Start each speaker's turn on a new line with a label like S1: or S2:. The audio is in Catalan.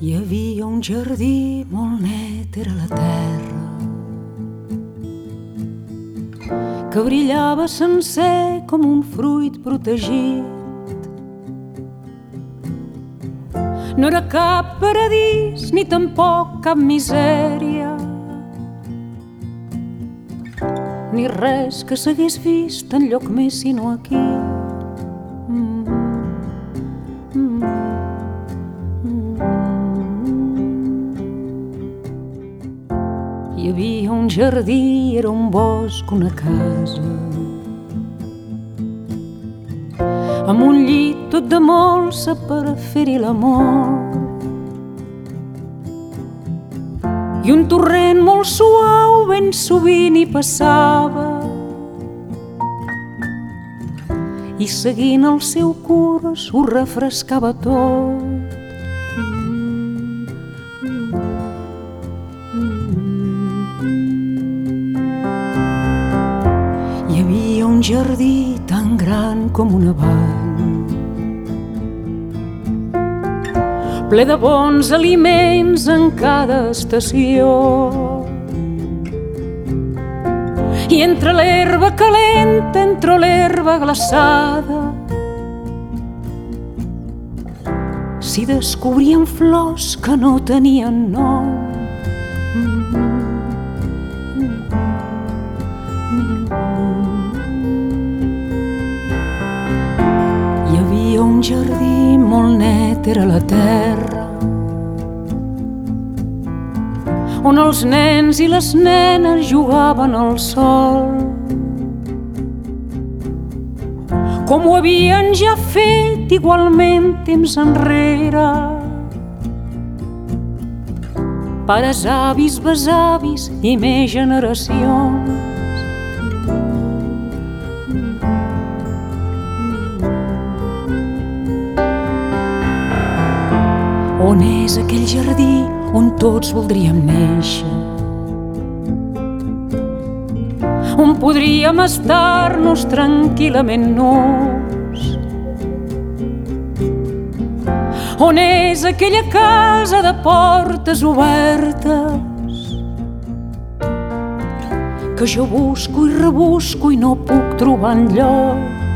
S1: Hi havia un jardí molt net, era la terra, que brillava sencer com un fruit protegit. No era cap paradís, ni tampoc cap misèria, ni res que s'hagués vist en lloc més sinó aquí. Hi havia un jardí, era un bosc, una casa. Amb un llit tot de molsa per fer-hi l'amor. I un torrent molt suau ben sovint hi passava. I seguint el seu curs ho refrescava tot. Jardí tan gran com una vall, ple de bons aliments en cada estació. I entre l'herba calenta, entre l'herba glaçada, s'hi descobrien flors que no tenien nom. Jardí molt net, era la terra, on els nens i les nenes jugaven al sol. Com ho havien ja fet igualment temps enrere. Pares, avis, besavis i més generacions. On és aquell jardí on tots voldríem néixer? On podríem estar-nos tranquil·lament nus? On és aquella casa de portes obertes? Que jo busco i rebusco i no puc trobar enlloc